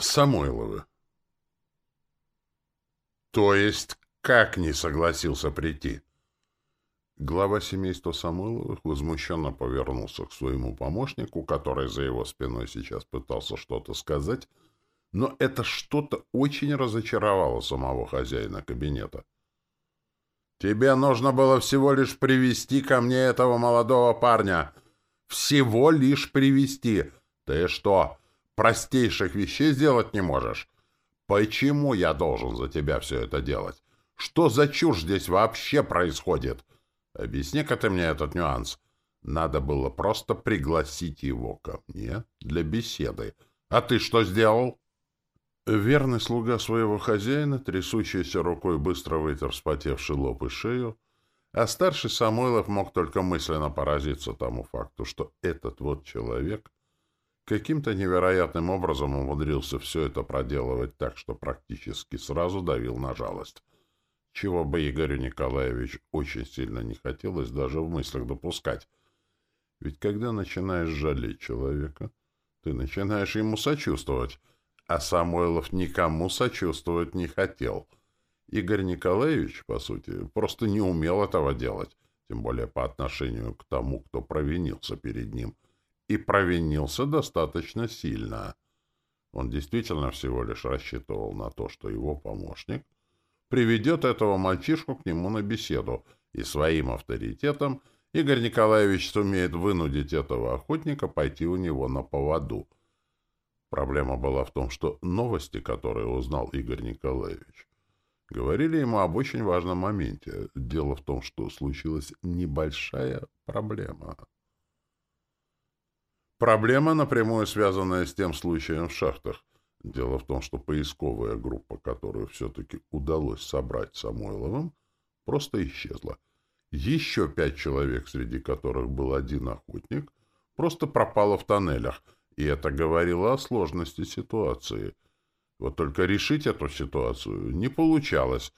Самойловы. То есть как не согласился прийти? Глава семейства Самойловых возмущенно повернулся к своему помощнику, который за его спиной сейчас пытался что-то сказать, но это что-то очень разочаровало самого хозяина кабинета. «Тебе нужно было всего лишь привести ко мне этого молодого парня. Всего лишь привести. Ты что, простейших вещей сделать не можешь? Почему я должен за тебя все это делать? Что за чушь здесь вообще происходит? Объясни-ка ты мне этот нюанс. Надо было просто пригласить его ко мне для беседы. А ты что сделал? Верный слуга своего хозяина, трясущейся рукой быстро вытер вспотевший лоб и шею, а старший Самойлов мог только мысленно поразиться тому факту, что этот вот человек каким-то невероятным образом умудрился все это проделывать так, что практически сразу давил на жалость, чего бы Игорю Николаевич очень сильно не хотелось даже в мыслях допускать. Ведь когда начинаешь жалеть человека, ты начинаешь ему сочувствовать, а Самойлов никому сочувствовать не хотел. Игорь Николаевич, по сути, просто не умел этого делать, тем более по отношению к тому, кто провинился перед ним — и провинился достаточно сильно. Он действительно всего лишь рассчитывал на то, что его помощник приведет этого мальчишку к нему на беседу, и своим авторитетом Игорь Николаевич сумеет вынудить этого охотника пойти у него на поводу. Проблема была в том, что новости, которые узнал Игорь Николаевич, говорили ему об очень важном моменте. Дело в том, что случилась небольшая проблема. Проблема, напрямую связанная с тем случаем в шахтах. Дело в том, что поисковая группа, которую все-таки удалось собрать Самойловым, просто исчезла. Еще пять человек, среди которых был один охотник, просто пропало в тоннелях, и это говорило о сложности ситуации. Вот только решить эту ситуацию не получалось.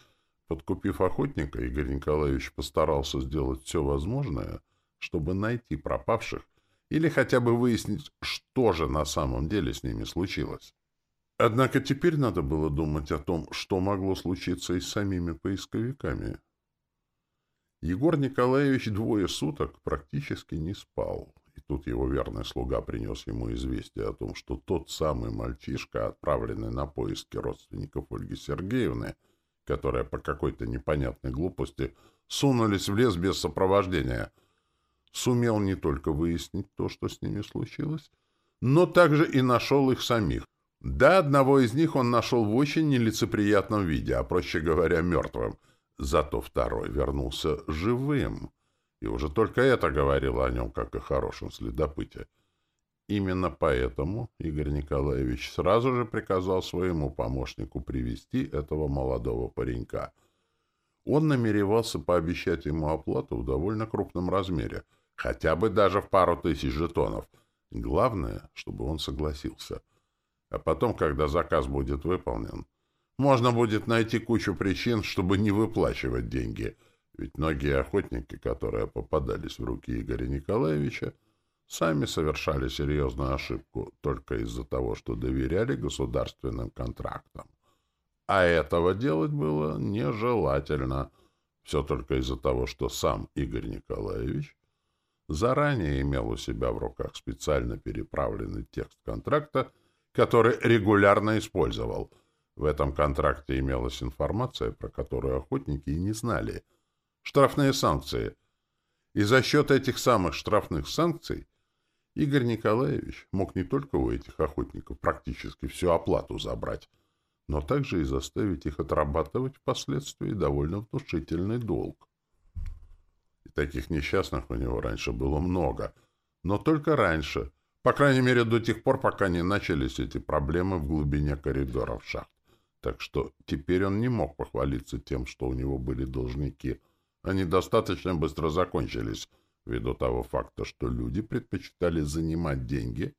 Подкупив охотника, Игорь Николаевич постарался сделать все возможное, чтобы найти пропавших или хотя бы выяснить, что же на самом деле с ними случилось. Однако теперь надо было думать о том, что могло случиться и с самими поисковиками. Егор Николаевич двое суток практически не спал, и тут его верный слуга принес ему известие о том, что тот самый мальчишка, отправленный на поиски родственников Ольги Сергеевны, которая по какой-то непонятной глупости сунулись в лес без сопровождения — сумел не только выяснить то, что с ними случилось, но также и нашел их самих. Да, одного из них он нашел в очень нелицеприятном виде, а, проще говоря, мертвым. Зато второй вернулся живым. И уже только это говорило о нем, как о хорошем следопыте. Именно поэтому Игорь Николаевич сразу же приказал своему помощнику привести этого молодого паренька. Он намеревался пообещать ему оплату в довольно крупном размере — Хотя бы даже в пару тысяч жетонов. Главное, чтобы он согласился. А потом, когда заказ будет выполнен, можно будет найти кучу причин, чтобы не выплачивать деньги. Ведь многие охотники, которые попадались в руки Игоря Николаевича, сами совершали серьезную ошибку только из-за того, что доверяли государственным контрактам. А этого делать было нежелательно. Все только из-за того, что сам Игорь Николаевич заранее имел у себя в руках специально переправленный текст контракта, который регулярно использовал. В этом контракте имелась информация, про которую охотники и не знали. Штрафные санкции. И за счет этих самых штрафных санкций Игорь Николаевич мог не только у этих охотников практически всю оплату забрать, но также и заставить их отрабатывать впоследствии довольно внушительный долг. И таких несчастных у него раньше было много. Но только раньше. По крайней мере, до тех пор, пока не начались эти проблемы в глубине коридоров шахт. Так что теперь он не мог похвалиться тем, что у него были должники. Они достаточно быстро закончились, ввиду того факта, что люди предпочитали занимать деньги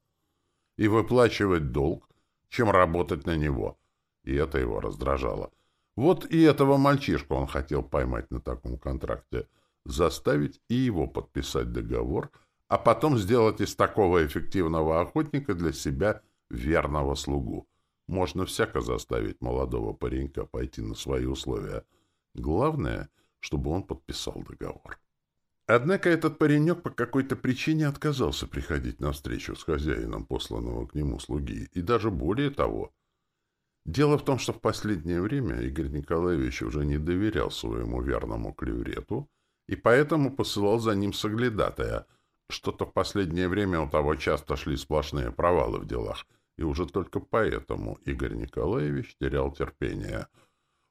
и выплачивать долг, чем работать на него. И это его раздражало. Вот и этого мальчишку он хотел поймать на таком контракте — заставить и его подписать договор, а потом сделать из такого эффективного охотника для себя верного слугу. можно всяко заставить молодого паренька пойти на свои условия. Главное, чтобы он подписал договор. Однако этот паренек по какой-то причине отказался приходить на встречу с хозяином посланного к нему слуги, и даже более того. Дело в том, что в последнее время Игорь Николаевич уже не доверял своему верному клеврету, и поэтому посылал за ним соглядатая. Что-то в последнее время у того часто шли сплошные провалы в делах, и уже только поэтому Игорь Николаевич терял терпение.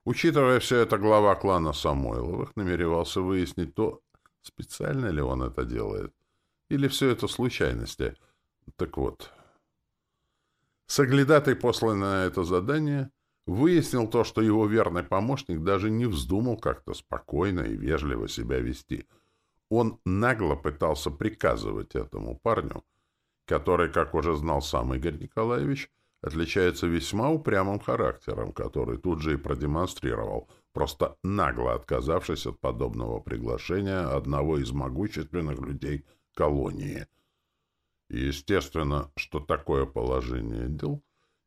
Учитывая все это, глава клана Самойловых намеревался выяснить то, Специально ли он это делает? Или все это случайности? Так вот. Соглядатый, посланный на это задание, выяснил то, что его верный помощник даже не вздумал как-то спокойно и вежливо себя вести. Он нагло пытался приказывать этому парню, который, как уже знал сам Игорь Николаевич, отличается весьма упрямым характером, который тут же и продемонстрировал — просто нагло отказавшись от подобного приглашения одного из могущественных людей колонии. Естественно, что такое положение дел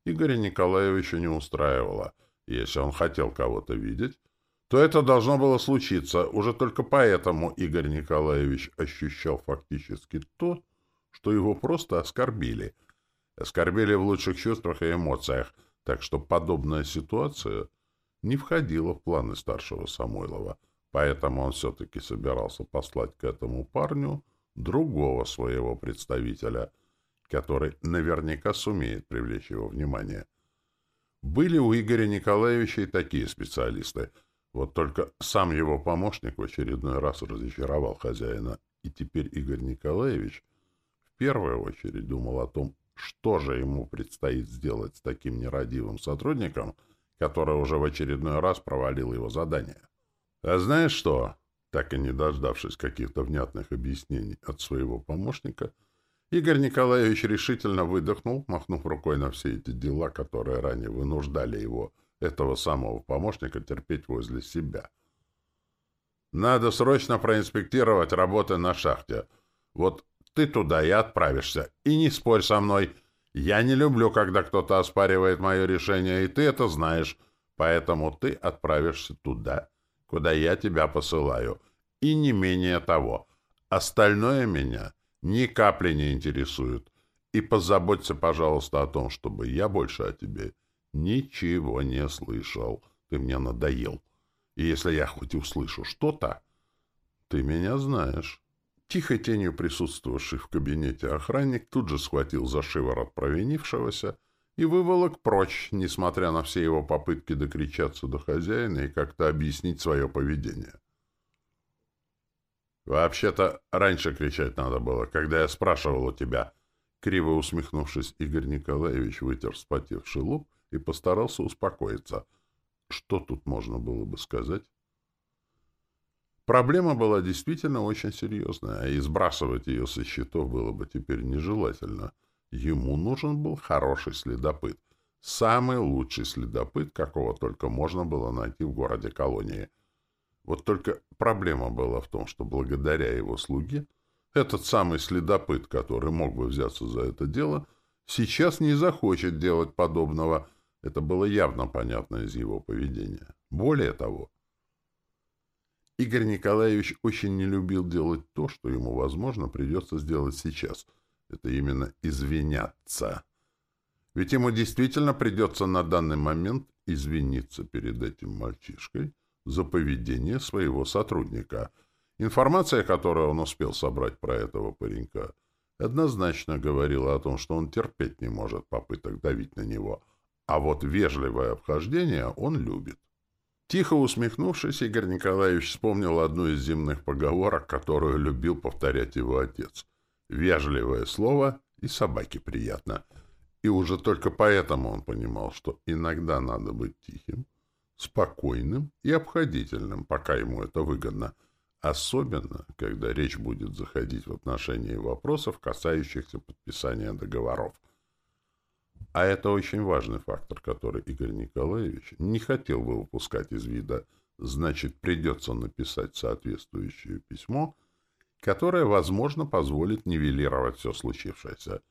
Игоря Николаевича не устраивало. Если он хотел кого-то видеть, то это должно было случиться. Уже только поэтому Игорь Николаевич ощущал фактически то, что его просто оскорбили. Оскорбили в лучших чувствах и эмоциях, так что подобная ситуация — не входило в планы старшего Самойлова, поэтому он все-таки собирался послать к этому парню другого своего представителя, который наверняка сумеет привлечь его внимание. Были у Игоря Николаевича и такие специалисты, вот только сам его помощник в очередной раз разочаровал хозяина, и теперь Игорь Николаевич в первую очередь думал о том, что же ему предстоит сделать с таким нерадивым сотрудником — который уже в очередной раз провалил его задание. «А знаешь что?» Так и не дождавшись каких-то внятных объяснений от своего помощника, Игорь Николаевич решительно выдохнул, махнув рукой на все эти дела, которые ранее вынуждали его, этого самого помощника, терпеть возле себя. «Надо срочно проинспектировать работы на шахте. Вот ты туда и отправишься, и не спорь со мной, я не люблю, когда кто-то оспаривает мое решение, и ты это знаешь, поэтому ты отправишься туда, куда я тебя посылаю, и не менее того. Остальное меня ни капли не интересует. И позаботься, пожалуйста, о том, чтобы я больше о тебе ничего не слышал. Ты мне надоел. И если я хоть услышу что-то, ты меня знаешь. Тихой тенью присутствовавший в кабинете охранник тут же схватил за шиворот провинившегося и выволок прочь, несмотря на все его попытки докричаться до хозяина и как-то объяснить свое поведение. «Вообще-то раньше кричать надо было, когда я спрашивал у тебя». Криво усмехнувшись, Игорь Николаевич вытер вспотевший лоб и постарался успокоиться. Что тут можно было бы сказать? Проблема была действительно очень серьезная, и сбрасывать ее со счетов было бы теперь нежелательно. Ему нужен был хороший следопыт. Самый лучший следопыт, какого только можно было найти в городе колонии. Вот только проблема была в том, что благодаря его слуге этот самый следопыт, который мог бы взяться за это дело, сейчас не захочет делать подобного. Это было явно понятно из его поведения. Более того, Игорь Николаевич очень не любил делать то, что ему, возможно, придется сделать сейчас. Это именно извиняться. Ведь ему действительно придется на данный момент извиниться перед этим мальчишкой за поведение своего сотрудника. Информация, которую он успел собрать про этого паренька, однозначно говорила о том, что он терпеть не может попыток давить на него, а вот вежливое обхождение он любит. Тихо усмехнувшись, Игорь Николаевич вспомнил одну из земных поговорок, которую любил повторять его отец. «Вежливое слово и собаке приятно». И уже только поэтому он понимал, что иногда надо быть тихим, спокойным и обходительным, пока ему это выгодно, особенно, когда речь будет заходить в отношении вопросов, касающихся подписания договоров. А это очень важный фактор, который Игорь Николаевич не хотел бы выпускать из вида. Значит, придется написать соответствующее письмо, которое, возможно, позволит нивелировать все случившееся.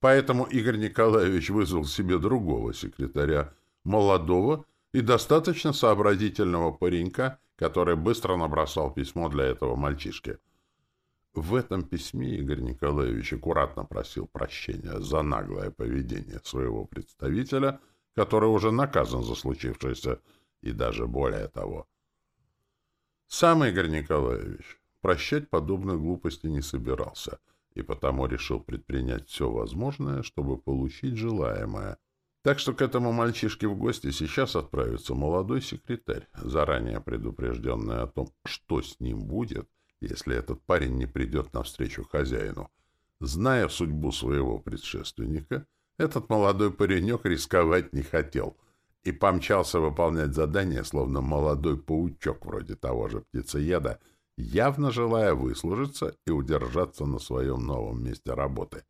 Поэтому Игорь Николаевич вызвал себе другого секретаря, молодого и достаточно сообразительного паренька, который быстро набросал письмо для этого мальчишки. В этом письме Игорь Николаевич аккуратно просил прощения за наглое поведение своего представителя, который уже наказан за случившееся, и даже более того. Сам Игорь Николаевич прощать подобной глупости не собирался, и потому решил предпринять все возможное, чтобы получить желаемое — так что к этому мальчишке в гости сейчас отправится молодой секретарь, заранее предупрежденный о том, что с ним будет, если этот парень не придет навстречу хозяину. Зная судьбу своего предшественника, этот молодой паренек рисковать не хотел и помчался выполнять задание, словно молодой паучок вроде того же птицееда, явно желая выслужиться и удержаться на своем новом месте работы.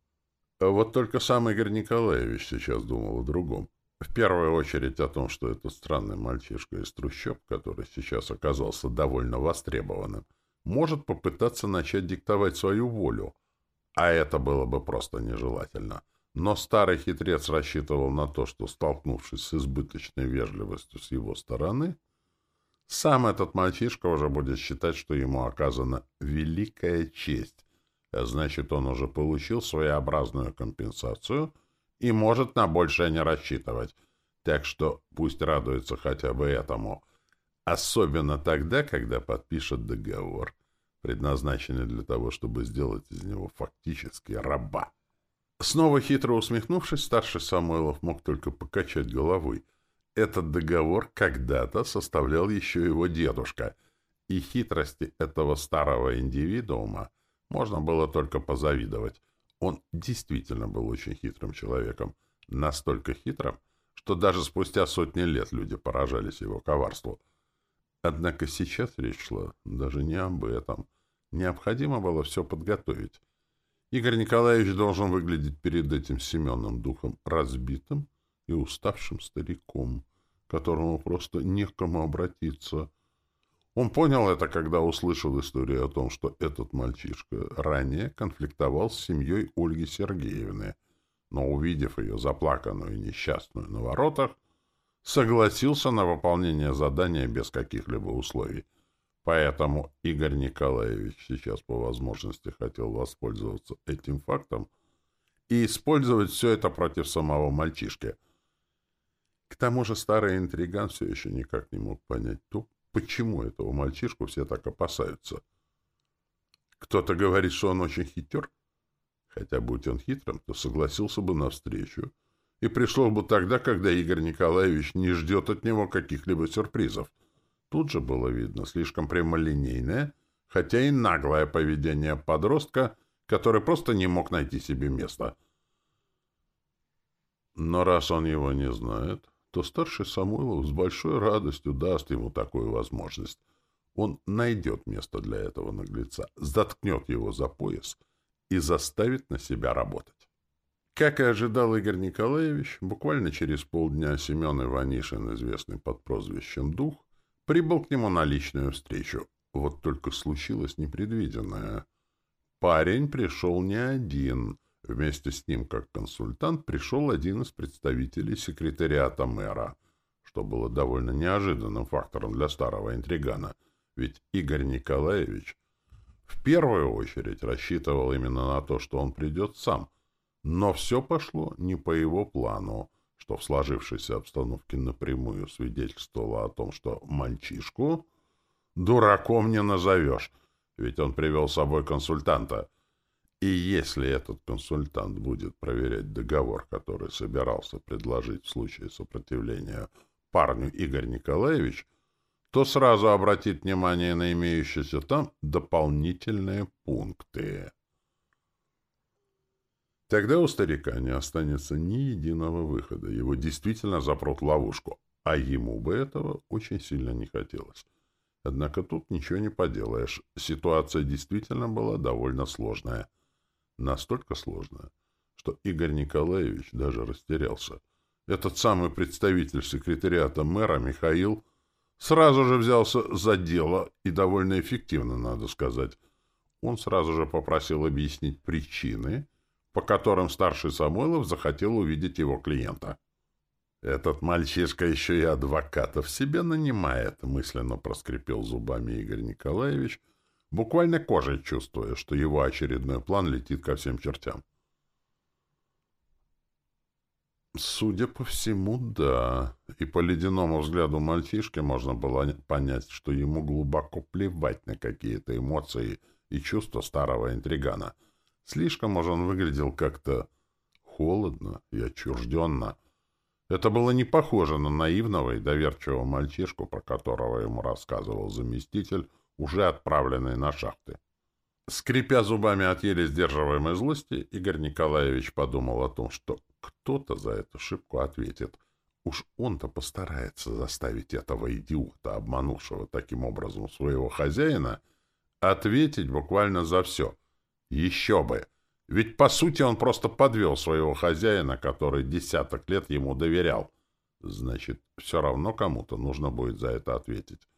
Вот только сам Игорь Николаевич сейчас думал о другом. В первую очередь о том, что этот странный мальчишка из трущоб, который сейчас оказался довольно востребованным, может попытаться начать диктовать свою волю. А это было бы просто нежелательно. Но старый хитрец рассчитывал на то, что, столкнувшись с избыточной вежливостью с его стороны, сам этот мальчишка уже будет считать, что ему оказана великая честь а значит, он уже получил своеобразную компенсацию и может на большее не рассчитывать. Так что пусть радуется хотя бы этому. Особенно тогда, когда подпишет договор, предназначенный для того, чтобы сделать из него фактически раба. Снова хитро усмехнувшись, старший Самойлов мог только покачать головой. Этот договор когда-то составлял еще его дедушка, и хитрости этого старого индивидуума — можно было только позавидовать. Он действительно был очень хитрым человеком. Настолько хитрым, что даже спустя сотни лет люди поражались его коварству. Однако сейчас речь шла даже не об этом. Необходимо было все подготовить. Игорь Николаевич должен выглядеть перед этим Семенным духом разбитым и уставшим стариком, которому просто не к кому обратиться — он понял это, когда услышал историю о том, что этот мальчишка ранее конфликтовал с семьей Ольги Сергеевны, но, увидев ее заплаканную и несчастную на воротах, согласился на выполнение задания без каких-либо условий. Поэтому Игорь Николаевич сейчас по возможности хотел воспользоваться этим фактом и использовать все это против самого мальчишки. К тому же старый интриган все еще никак не мог понять то, почему этого мальчишку все так опасаются. Кто-то говорит, что он очень хитер. Хотя, будь он хитрым, то согласился бы навстречу и пришел бы тогда, когда Игорь Николаевич не ждет от него каких-либо сюрпризов. Тут же было видно слишком прямолинейное, хотя и наглое поведение подростка, который просто не мог найти себе места. Но раз он его не знает, то старший Самойлов с большой радостью даст ему такую возможность. Он найдет место для этого наглеца, заткнет его за пояс и заставит на себя работать. Как и ожидал Игорь Николаевич, буквально через полдня Семен Иванишин, известный под прозвищем «Дух», прибыл к нему на личную встречу. Вот только случилось непредвиденное. Парень пришел не один — Вместе с ним, как консультант, пришел один из представителей секретариата мэра, что было довольно неожиданным фактором для старого интригана, ведь Игорь Николаевич в первую очередь рассчитывал именно на то, что он придет сам, но все пошло не по его плану, что в сложившейся обстановке напрямую свидетельствовало о том, что мальчишку дураком не назовешь, ведь он привел с собой консультанта — и если этот консультант будет проверять договор, который собирался предложить в случае сопротивления парню Игорь Николаевич, то сразу обратит внимание на имеющиеся там дополнительные пункты. Тогда у старика не останется ни единого выхода. Его действительно запрут в ловушку, а ему бы этого очень сильно не хотелось. Однако тут ничего не поделаешь. Ситуация действительно была довольно сложная — настолько сложная, что Игорь Николаевич даже растерялся. Этот самый представитель секретариата мэра Михаил сразу же взялся за дело, и довольно эффективно, надо сказать. Он сразу же попросил объяснить причины, по которым старший Самойлов захотел увидеть его клиента. «Этот мальчишка еще и адвокатов себе нанимает», — мысленно проскрипел зубами Игорь Николаевич, буквально кожей чувствуя, что его очередной план летит ко всем чертям. Судя по всему, да. И по ледяному взгляду мальчишки можно было понять, что ему глубоко плевать на какие-то эмоции и чувства старого интригана. Слишком уж он выглядел как-то холодно и отчужденно. Это было не похоже на наивного и доверчивого мальчишку, про которого ему рассказывал заместитель, уже отправленный на шахты. Скрипя зубами от еле сдерживаемой злости, Игорь Николаевич подумал о том, что кто-то за эту ошибку ответит. Уж он-то постарается заставить этого идиота, обманувшего таким образом своего хозяина, ответить буквально за все. Еще бы! Ведь, по сути, он просто подвел своего хозяина, который десяток лет ему доверял. Значит, все равно кому-то нужно будет за это ответить.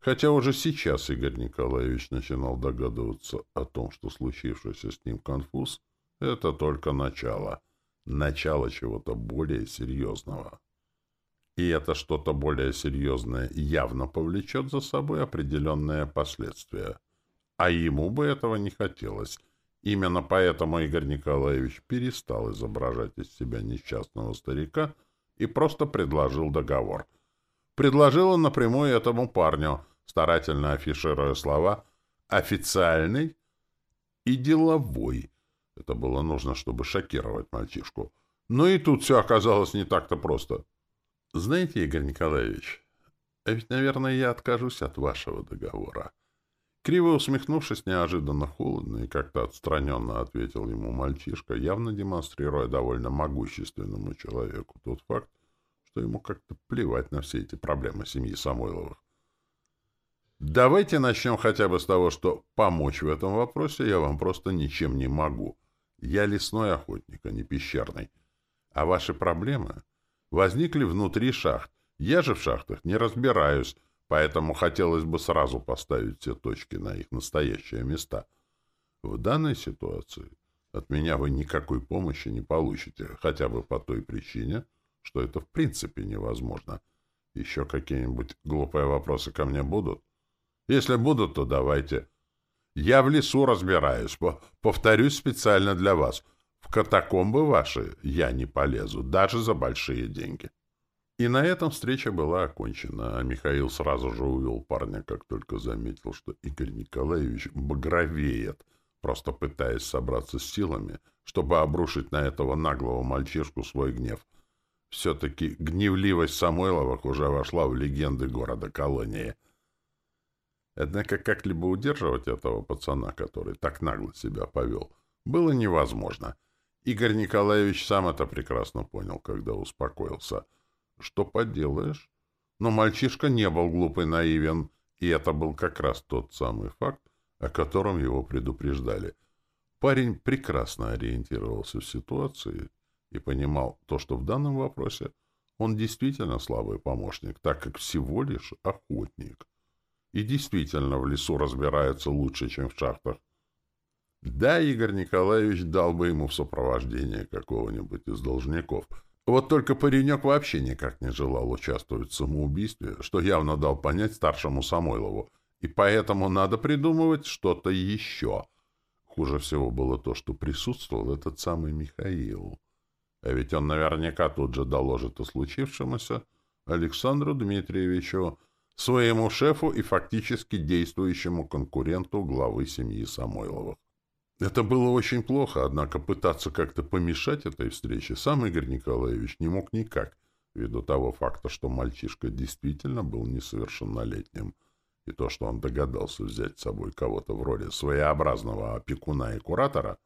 Хотя уже сейчас Игорь Николаевич начинал догадываться о том, что случившийся с ним конфуз — это только начало. Начало чего-то более серьезного. И это что-то более серьезное явно повлечет за собой определенные последствия. А ему бы этого не хотелось. Именно поэтому Игорь Николаевич перестал изображать из себя несчастного старика и просто предложил договор. Предложил он напрямую этому парню, старательно афишируя слова «официальный» и «деловой». Это было нужно, чтобы шокировать мальчишку. Но и тут все оказалось не так-то просто. Знаете, Игорь Николаевич, а ведь, наверное, я откажусь от вашего договора. Криво усмехнувшись, неожиданно холодно и как-то отстраненно ответил ему мальчишка, явно демонстрируя довольно могущественному человеку тот факт, что ему как-то плевать на все эти проблемы семьи Самойловых. Давайте начнем хотя бы с того, что помочь в этом вопросе я вам просто ничем не могу. Я лесной охотник, а не пещерный. А ваши проблемы возникли внутри шахт. Я же в шахтах не разбираюсь, поэтому хотелось бы сразу поставить все точки на их настоящие места. В данной ситуации от меня вы никакой помощи не получите, хотя бы по той причине, что это в принципе невозможно. Еще какие-нибудь глупые вопросы ко мне будут? Если будут, то давайте. Я в лесу разбираюсь. Повторюсь специально для вас. В катакомбы ваши я не полезу, даже за большие деньги. И на этом встреча была окончена, а Михаил сразу же увел парня, как только заметил, что Игорь Николаевич багровеет, просто пытаясь собраться с силами, чтобы обрушить на этого наглого мальчишку свой гнев. Все-таки гневливость Самойловых уже вошла в легенды города-колонии — Однако как-либо удерживать этого пацана, который так нагло себя повел, было невозможно. Игорь Николаевич сам это прекрасно понял, когда успокоился. Что поделаешь? Но мальчишка не был глупый наивен, и это был как раз тот самый факт, о котором его предупреждали. Парень прекрасно ориентировался в ситуации и понимал то, что в данном вопросе он действительно слабый помощник, так как всего лишь охотник — и действительно в лесу разбирается лучше, чем в шахтах. Да, Игорь Николаевич дал бы ему в сопровождение какого-нибудь из должников. Вот только паренек вообще никак не желал участвовать в самоубийстве, что явно дал понять старшему Самойлову, и поэтому надо придумывать что-то еще. Хуже всего было то, что присутствовал этот самый Михаил. А ведь он наверняка тут же доложит о случившемуся Александру Дмитриевичу, своему шефу и фактически действующему конкуренту главы семьи Самойловых. Это было очень плохо, однако пытаться как-то помешать этой встрече сам Игорь Николаевич не мог никак, ввиду того факта, что мальчишка действительно был несовершеннолетним, и то, что он догадался взять с собой кого-то в роли своеобразного опекуна и куратора,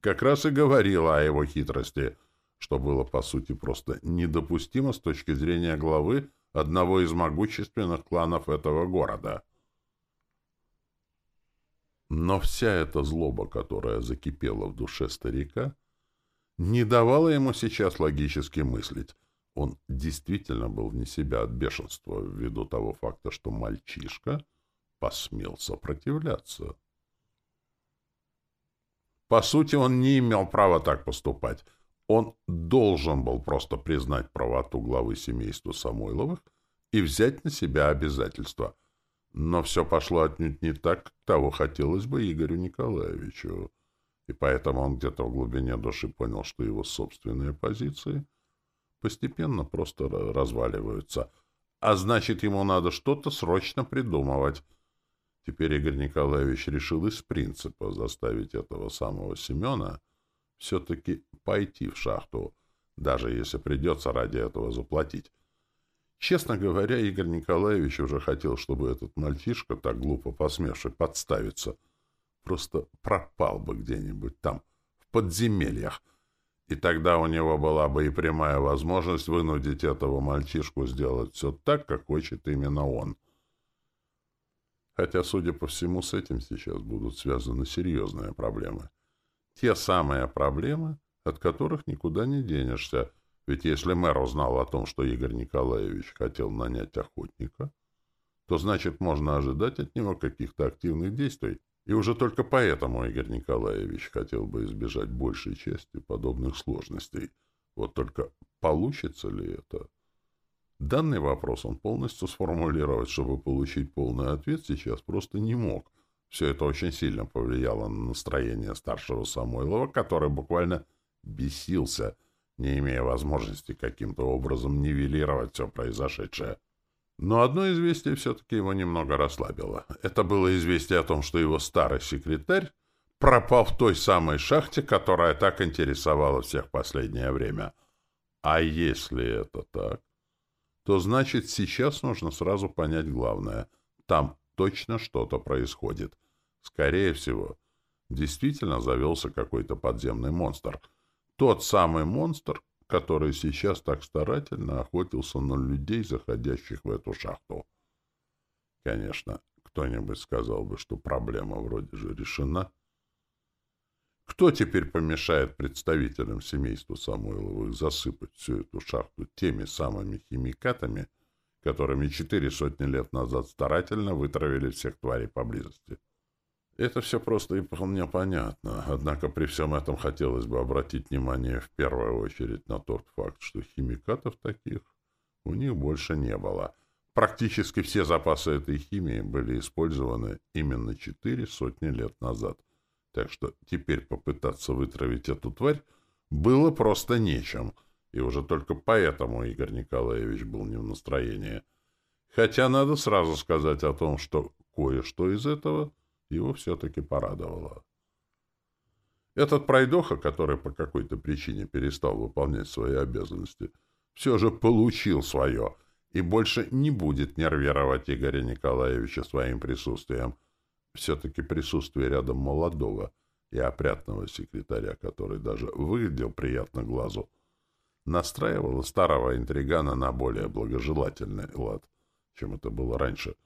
как раз и говорило о его хитрости, что было, по сути, просто недопустимо с точки зрения главы одного из могущественных кланов этого города. Но вся эта злоба, которая закипела в душе старика, не давала ему сейчас логически мыслить. Он действительно был вне себя от бешенства ввиду того факта, что мальчишка посмел сопротивляться. По сути, он не имел права так поступать. Он должен был просто признать правоту главы семейства Самойловых и взять на себя обязательства. Но все пошло отнюдь не так, как того хотелось бы Игорю Николаевичу. И поэтому он где-то в глубине души понял, что его собственные позиции постепенно просто разваливаются. А значит, ему надо что-то срочно придумывать. Теперь Игорь Николаевич решил из принципа заставить этого самого Семена все-таки пойти в шахту, даже если придется ради этого заплатить. Честно говоря, Игорь Николаевич уже хотел, чтобы этот мальчишка, так глупо посмевший подставиться, просто пропал бы где-нибудь там, в подземельях, и тогда у него была бы и прямая возможность вынудить этого мальчишку сделать все так, как хочет именно он. Хотя, судя по всему, с этим сейчас будут связаны серьезные проблемы. Те самые проблемы, от которых никуда не денешься. Ведь если мэр узнал о том, что Игорь Николаевич хотел нанять охотника, то значит можно ожидать от него каких-то активных действий. И уже только поэтому Игорь Николаевич хотел бы избежать большей части подобных сложностей. Вот только получится ли это? Данный вопрос он полностью сформулировать, чтобы получить полный ответ, сейчас просто не мог. Все это очень сильно повлияло на настроение старшего Самойлова, который буквально бесился, не имея возможности каким-то образом нивелировать все произошедшее. Но одно известие все-таки его немного расслабило. Это было известие о том, что его старый секретарь пропал в той самой шахте, которая так интересовала всех последнее время. А если это так, то значит сейчас нужно сразу понять главное. Там точно что-то происходит. Скорее всего, действительно завелся какой-то подземный монстр. Тот самый монстр, который сейчас так старательно охотился на людей, заходящих в эту шахту. Конечно, кто-нибудь сказал бы, что проблема вроде же решена. Кто теперь помешает представителям семейства Самойловых засыпать всю эту шахту теми самыми химикатами, которыми четыре сотни лет назад старательно вытравили всех тварей поблизости? Это все просто и вполне понятно. Однако при всем этом хотелось бы обратить внимание в первую очередь на тот факт, что химикатов таких у них больше не было. Практически все запасы этой химии были использованы именно четыре сотни лет назад. Так что теперь попытаться вытравить эту тварь было просто нечем. И уже только поэтому Игорь Николаевич был не в настроении. Хотя надо сразу сказать о том, что кое-что из этого — его все-таки порадовало. Этот пройдоха, который по какой-то причине перестал выполнять свои обязанности, все же получил свое и больше не будет нервировать Игоря Николаевича своим присутствием. Все-таки присутствие рядом молодого и опрятного секретаря, который даже выглядел приятно глазу, настраивало старого интригана на более благожелательный лад, чем это было раньше —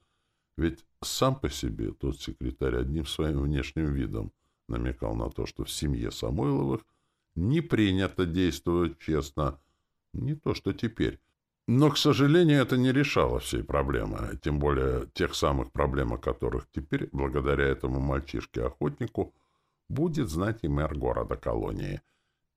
ведь сам по себе тот секретарь одним своим внешним видом намекал на то, что в семье Самойловых не принято действовать честно. Не то, что теперь. Но, к сожалению, это не решало всей проблемы, тем более тех самых проблем, о которых теперь, благодаря этому мальчишке-охотнику, будет знать и мэр города-колонии.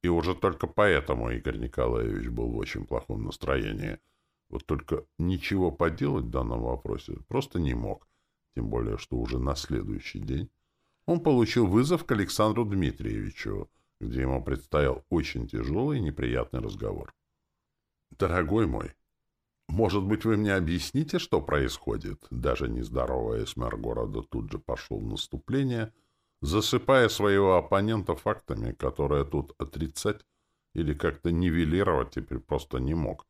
И уже только поэтому Игорь Николаевич был в очень плохом настроении — вот только ничего поделать в данном вопросе просто не мог. Тем более, что уже на следующий день он получил вызов к Александру Дмитриевичу, где ему предстоял очень тяжелый и неприятный разговор. «Дорогой мой, может быть, вы мне объясните, что происходит?» Даже не здороваясь, мэр города тут же пошел в наступление, засыпая своего оппонента фактами, которые тут отрицать или как-то нивелировать теперь просто не мог.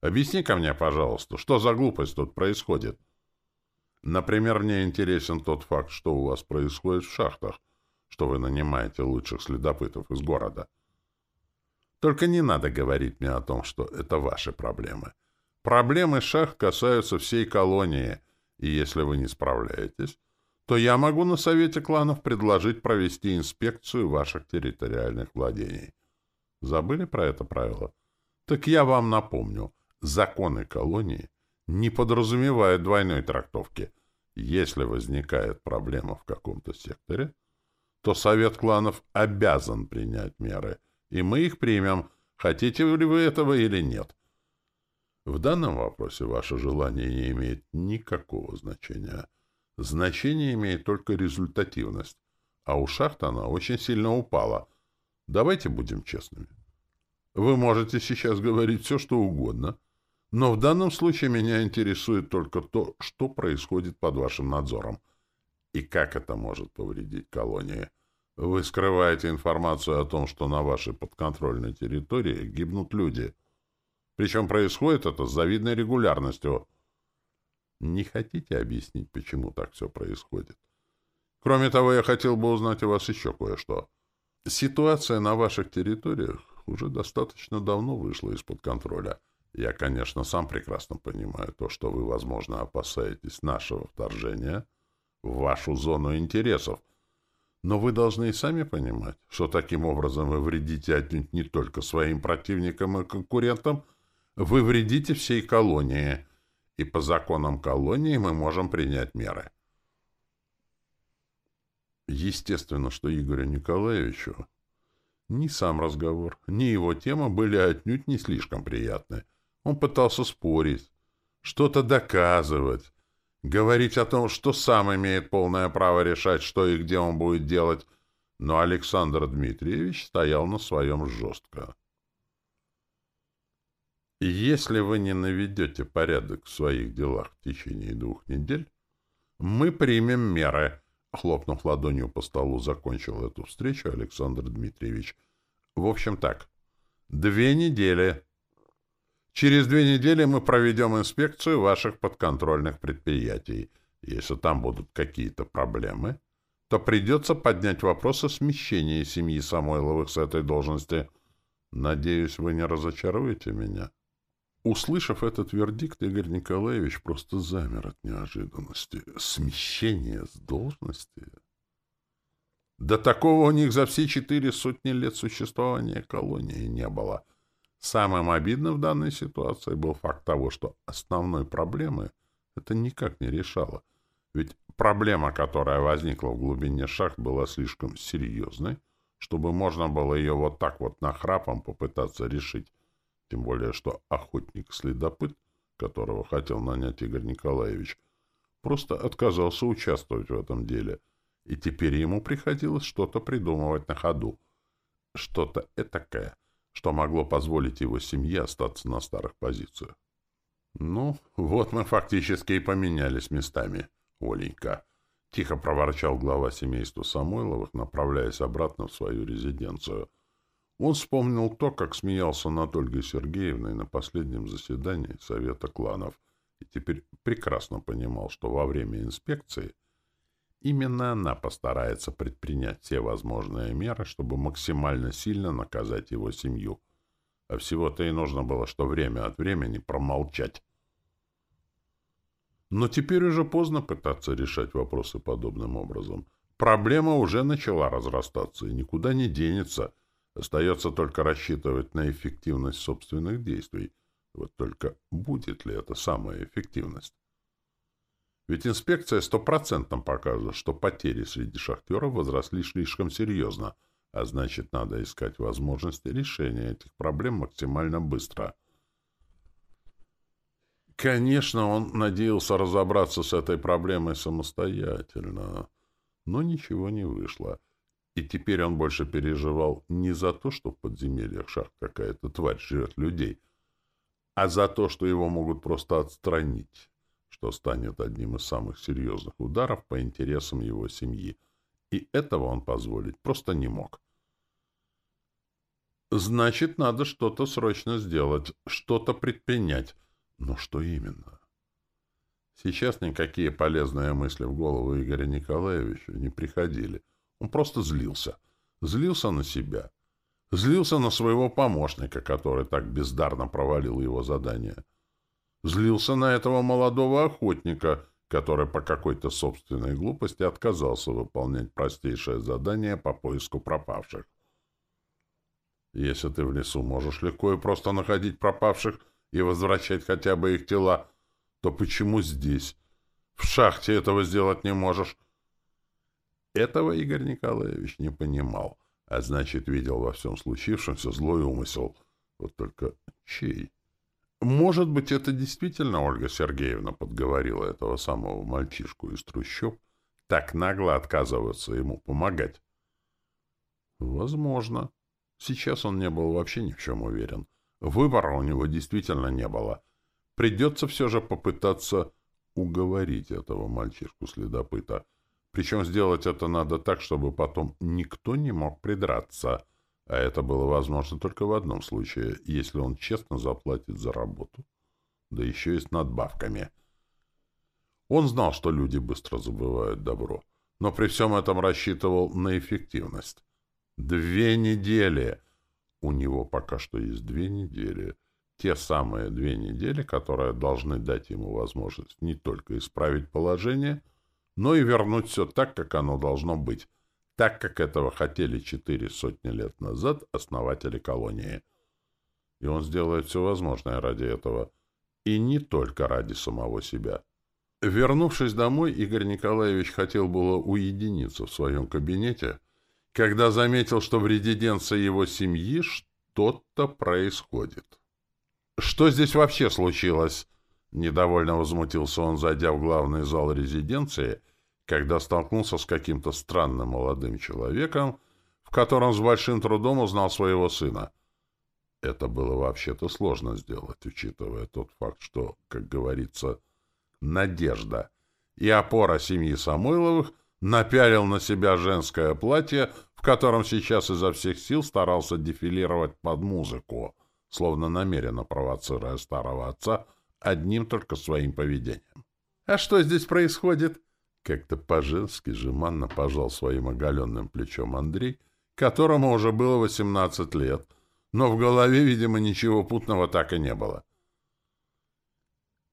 Объясни-ка мне, пожалуйста, что за глупость тут происходит? Например, мне интересен тот факт, что у вас происходит в шахтах, что вы нанимаете лучших следопытов из города. Только не надо говорить мне о том, что это ваши проблемы. Проблемы шахт касаются всей колонии, и если вы не справляетесь, то я могу на совете кланов предложить провести инспекцию ваших территориальных владений. Забыли про это правило? Так я вам напомню. Законы колонии не подразумевают двойной трактовки. Если возникает проблема в каком-то секторе, то Совет кланов обязан принять меры, и мы их примем, хотите ли вы этого или нет. В данном вопросе ваше желание не имеет никакого значения. Значение имеет только результативность, а у шахт она очень сильно упала. Давайте будем честными. Вы можете сейчас говорить все, что угодно, но в данном случае меня интересует только то, что происходит под вашим надзором и как это может повредить колонии. Вы скрываете информацию о том, что на вашей подконтрольной территории гибнут люди. Причем происходит это с завидной регулярностью. Не хотите объяснить, почему так все происходит? Кроме того, я хотел бы узнать у вас еще кое-что. Ситуация на ваших территориях уже достаточно давно вышла из-под контроля. Я, конечно, сам прекрасно понимаю то, что вы, возможно, опасаетесь нашего вторжения в вашу зону интересов. Но вы должны и сами понимать, что таким образом вы вредите отнюдь не только своим противникам и конкурентам, вы вредите всей колонии, и по законам колонии мы можем принять меры. Естественно, что Игорю Николаевичу ни сам разговор, ни его тема были отнюдь не слишком приятны. Он пытался спорить, что-то доказывать, говорить о том, что сам имеет полное право решать, что и где он будет делать, но Александр Дмитриевич стоял на своем жестко. «Если вы не наведете порядок в своих делах в течение двух недель, мы примем меры», Хлопнув ладонью по столу, закончил эту встречу Александр Дмитриевич. В общем так, две недели. Через две недели мы проведем инспекцию ваших подконтрольных предприятий. Если там будут какие-то проблемы, то придется поднять вопрос о смещении семьи Самойловых с этой должности. Надеюсь, вы не разочаруете меня. Услышав этот вердикт, Игорь Николаевич просто замер от неожиданности. Смещение с должности? Да такого у них за все четыре сотни лет существования колонии не было. Самым обидным в данной ситуации был факт того, что основной проблемы это никак не решало. Ведь проблема, которая возникла в глубине шахт, была слишком серьезной, чтобы можно было ее вот так вот нахрапом попытаться решить. Тем более, что охотник-следопыт, которого хотел нанять Игорь Николаевич, просто отказался участвовать в этом деле, и теперь ему приходилось что-то придумывать на ходу. Что-то этакое, что могло позволить его семье остаться на старых позициях. «Ну, вот мы фактически и поменялись местами, Оленька», — тихо проворчал глава семейства Самойловых, направляясь обратно в свою резиденцию — он вспомнил то, как смеялся над Ольгой Сергеевной на последнем заседании Совета кланов, и теперь прекрасно понимал, что во время инспекции именно она постарается предпринять все возможные меры, чтобы максимально сильно наказать его семью. А всего-то и нужно было, что время от времени промолчать. Но теперь уже поздно пытаться решать вопросы подобным образом. Проблема уже начала разрастаться и никуда не денется — Остается только рассчитывать на эффективность собственных действий. Вот только будет ли это самая эффективность? Ведь инспекция стопроцентно покажет, что потери среди шахтеров возросли слишком серьезно, а значит, надо искать возможности решения этих проблем максимально быстро. Конечно, он надеялся разобраться с этой проблемой самостоятельно, но ничего не вышло. И теперь он больше переживал не за то, что в подземельях шахт какая-то тварь жрет людей, а за то, что его могут просто отстранить, что станет одним из самых серьезных ударов по интересам его семьи. И этого он позволить просто не мог. Значит, надо что-то срочно сделать, что-то предпринять. Но что именно? Сейчас никакие полезные мысли в голову Игоря Николаевича не приходили — он просто злился. Злился на себя. Злился на своего помощника, который так бездарно провалил его задание. Злился на этого молодого охотника, который по какой-то собственной глупости отказался выполнять простейшее задание по поиску пропавших. Если ты в лесу можешь легко и просто находить пропавших и возвращать хотя бы их тела, то почему здесь, в шахте, этого сделать не можешь? Этого Игорь Николаевич не понимал, а значит, видел во всем случившемся злой умысел. Вот только чей? Может быть, это действительно Ольга Сергеевна подговорила этого самого мальчишку из трущоб так нагло отказываться ему помогать? Возможно. Сейчас он не был вообще ни в чем уверен. Выбора у него действительно не было. Придется все же попытаться уговорить этого мальчишку-следопыта. Причем сделать это надо так, чтобы потом никто не мог придраться. А это было возможно только в одном случае, если он честно заплатит за работу. Да еще и с надбавками. Он знал, что люди быстро забывают добро, но при всем этом рассчитывал на эффективность. Две недели! У него пока что есть две недели. Те самые две недели, которые должны дать ему возможность не только исправить положение, но и вернуть все так, как оно должно быть, так, как этого хотели четыре сотни лет назад основатели колонии. И он сделает все возможное ради этого. И не только ради самого себя. Вернувшись домой, Игорь Николаевич хотел было уединиться в своем кабинете, когда заметил, что в резиденции его семьи что-то происходит. «Что здесь вообще случилось?» Недовольно возмутился он, зайдя в главный зал резиденции, когда столкнулся с каким-то странным молодым человеком, в котором с большим трудом узнал своего сына. Это было вообще-то сложно сделать, учитывая тот факт, что, как говорится, надежда и опора семьи Самойловых напялил на себя женское платье, в котором сейчас изо всех сил старался дефилировать под музыку, словно намеренно провоцируя старого отца одним только своим поведением. «А что здесь происходит?» Как-то по-женски жеманно пожал своим оголенным плечом Андрей, которому уже было восемнадцать лет, но в голове, видимо, ничего путного так и не было.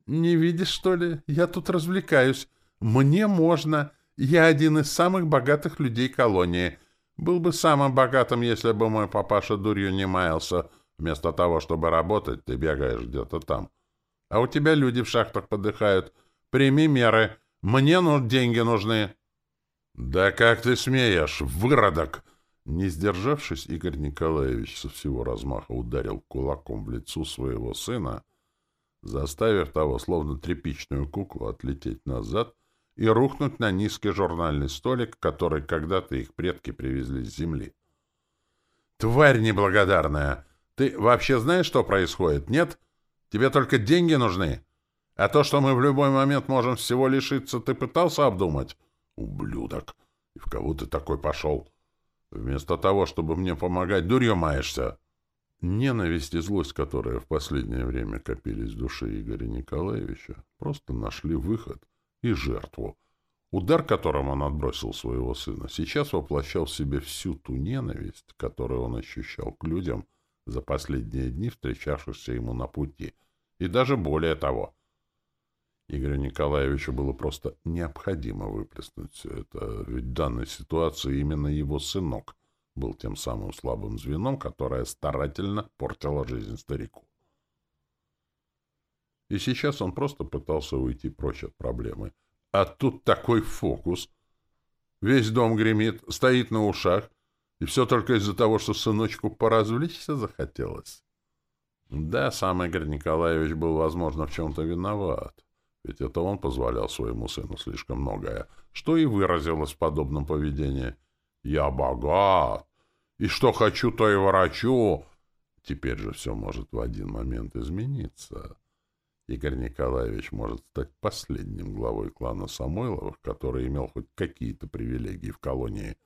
«Не видишь, что ли? Я тут развлекаюсь. Мне можно. Я один из самых богатых людей колонии. Был бы самым богатым, если бы мой папаша дурью не маялся. Вместо того, чтобы работать, ты бегаешь где-то там. А у тебя люди в шахтах подыхают. Прими меры. Мне ну деньги нужны. Да как ты смеешь, выродок! Не сдержавшись, Игорь Николаевич со всего размаха ударил кулаком в лицо своего сына, заставив того, словно тряпичную куклу, отлететь назад и рухнуть на низкий журнальный столик, который когда-то их предки привезли с земли. «Тварь неблагодарная! Ты вообще знаешь, что происходит, нет? Тебе только деньги нужны? А то, что мы в любой момент можем всего лишиться, ты пытался обдумать? Ублюдок! И в кого ты такой пошел? Вместо того, чтобы мне помогать, дурью маешься!» Ненависть и злость, которые в последнее время копились в душе Игоря Николаевича, просто нашли выход и жертву. Удар, которым он отбросил своего сына, сейчас воплощал в себе всю ту ненависть, которую он ощущал к людям за последние дни, встречавшихся ему на пути, и даже более того. Игорю Николаевичу было просто необходимо выплеснуть все это, ведь в данной ситуации именно его сынок — был тем самым слабым звеном, которое старательно портило жизнь старику. И сейчас он просто пытался уйти прочь от проблемы. А тут такой фокус. Весь дом гремит, стоит на ушах, и все только из-за того, что сыночку поразвлечься захотелось. Да, сам Игорь Николаевич был, возможно, в чем-то виноват. Ведь это он позволял своему сыну слишком многое, что и выразилось в подобном поведении. Я богат, и что хочу, то и ворочу. Теперь же все может в один момент измениться. Игорь Николаевич может стать последним главой клана Самойловых, который имел хоть какие-то привилегии в колонии.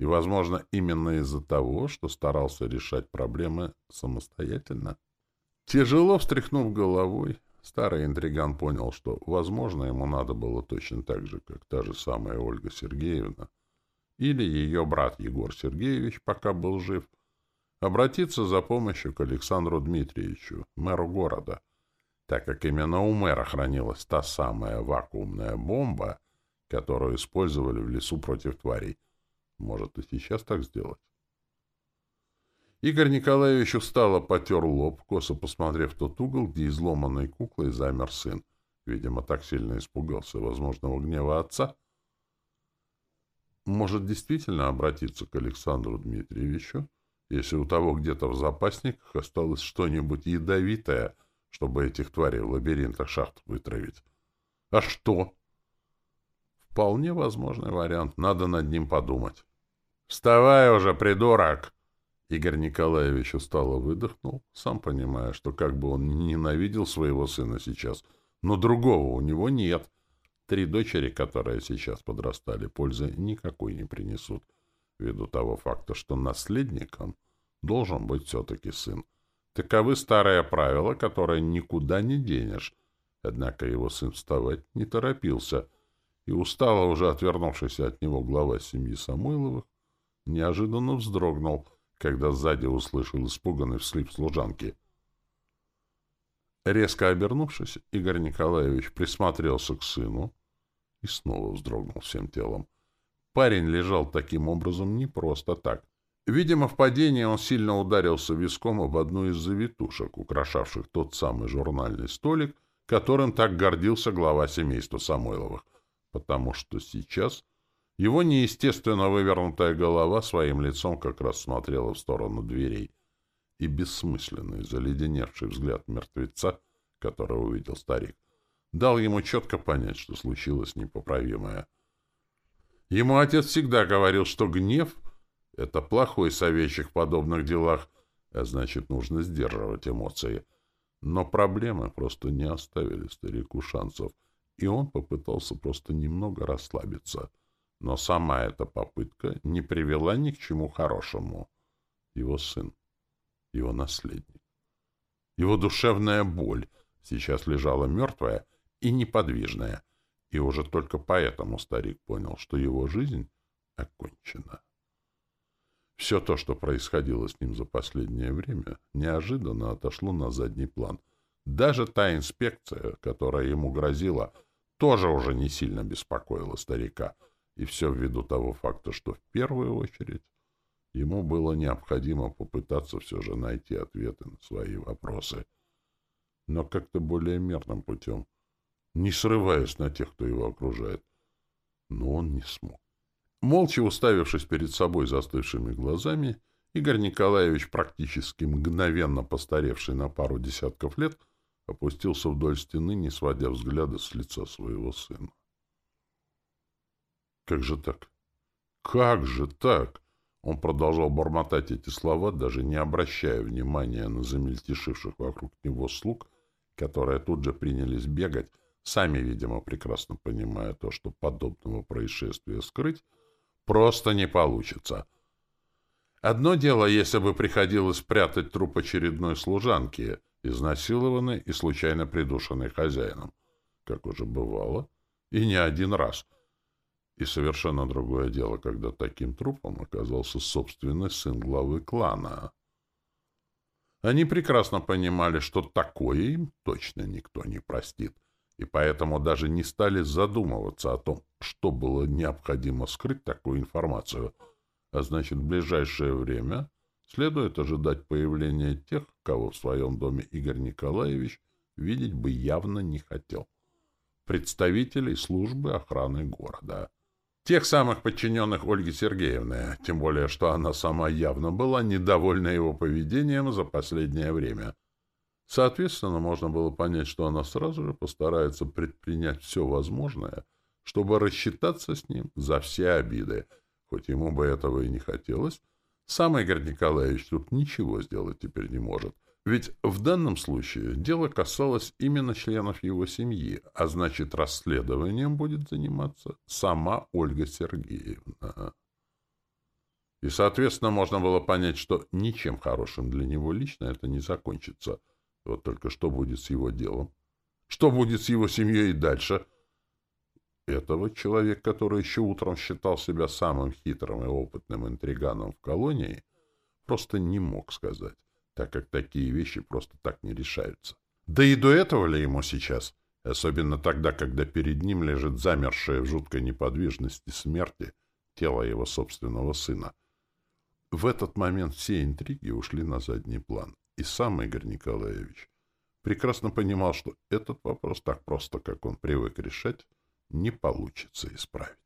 И, возможно, именно из-за того, что старался решать проблемы самостоятельно. Тяжело встряхнув головой, старый интриган понял, что, возможно, ему надо было точно так же, как та же самая Ольга Сергеевна, или ее брат Егор Сергеевич, пока был жив, обратиться за помощью к Александру Дмитриевичу, мэру города, так как именно у мэра хранилась та самая вакуумная бомба, которую использовали в лесу против тварей. Может, и сейчас так сделать? Игорь Николаевич устало потер лоб, косо посмотрев в тот угол, где изломанной куклой замер сын. Видимо, так сильно испугался возможного гнева отца, Может, действительно обратиться к Александру Дмитриевичу, если у того где-то в запасниках осталось что-нибудь ядовитое, чтобы этих тварей в лабиринтах шахт вытравить? А что? Вполне возможный вариант. Надо над ним подумать. «Вставай уже, придурок!» Игорь Николаевич устало выдохнул, сам понимая, что как бы он ненавидел своего сына сейчас, но другого у него нет. Три дочери, которые сейчас подрастали, пользы никакой не принесут, ввиду того факта, что наследником должен быть все-таки сын. Таковы старые правила, которые никуда не денешь. Однако его сын вставать не торопился, и устало уже отвернувшийся от него глава семьи Самойловых неожиданно вздрогнул — когда сзади услышал испуганный вслип служанки. Резко обернувшись, Игорь Николаевич присмотрелся к сыну и снова вздрогнул всем телом. Парень лежал таким образом не просто так. Видимо, в падении он сильно ударился виском об одну из завитушек, украшавших тот самый журнальный столик, которым так гордился глава семейства Самойловых, потому что сейчас его неестественно вывернутая голова своим лицом как раз смотрела в сторону дверей, и бессмысленный, заледеневший взгляд мертвеца, которого увидел старик, дал ему четко понять, что случилось непоправимое. Ему отец всегда говорил, что гнев — это плохой советчик в подобных делах, а значит, нужно сдерживать эмоции. Но проблемы просто не оставили старику шансов, и он попытался просто немного расслабиться — но сама эта попытка не привела ни к чему хорошему. Его сын, его наследник, его душевная боль сейчас лежала мертвая и неподвижная, и уже только поэтому старик понял, что его жизнь окончена. Все то, что происходило с ним за последнее время, неожиданно отошло на задний план. Даже та инспекция, которая ему грозила, тоже уже не сильно беспокоила старика — и все ввиду того факта, что в первую очередь ему было необходимо попытаться все же найти ответы на свои вопросы, но как-то более мерным путем, не срываясь на тех, кто его окружает. Но он не смог. Молча уставившись перед собой застывшими глазами, Игорь Николаевич, практически мгновенно постаревший на пару десятков лет, опустился вдоль стены, не сводя взгляда с лица своего сына. Как же так? Как же так? Он продолжал бормотать эти слова, даже не обращая внимания на замельтешивших вокруг него слуг, которые тут же принялись бегать, сами, видимо, прекрасно понимая то, что подобного происшествия скрыть просто не получится. Одно дело, если бы приходилось спрятать труп очередной служанки, изнасилованной и случайно придушенной хозяином, как уже бывало, и не один раз — и совершенно другое дело, когда таким трупом оказался собственный сын главы клана. Они прекрасно понимали, что такое им точно никто не простит, и поэтому даже не стали задумываться о том, что было необходимо скрыть такую информацию, а значит, в ближайшее время следует ожидать появления тех, кого в своем доме Игорь Николаевич видеть бы явно не хотел. Представителей службы охраны города. Тех самых подчиненных Ольги Сергеевны, тем более, что она сама явно была недовольна его поведением за последнее время. Соответственно, можно было понять, что она сразу же постарается предпринять все возможное, чтобы рассчитаться с ним за все обиды, хоть ему бы этого и не хотелось. Сам Игорь Николаевич тут ничего сделать теперь не может — ведь в данном случае дело касалось именно членов его семьи, а значит, расследованием будет заниматься сама Ольга Сергеевна. И, соответственно, можно было понять, что ничем хорошим для него лично это не закончится. Вот только что будет с его делом? Что будет с его семьей и дальше? Этого человек, который еще утром считал себя самым хитрым и опытным интриганом в колонии, просто не мог сказать так как такие вещи просто так не решаются. Да и до этого ли ему сейчас? Особенно тогда, когда перед ним лежит замершее в жуткой неподвижности смерти тело его собственного сына. В этот момент все интриги ушли на задний план, и сам Игорь Николаевич прекрасно понимал, что этот вопрос так просто, как он привык решать, не получится исправить.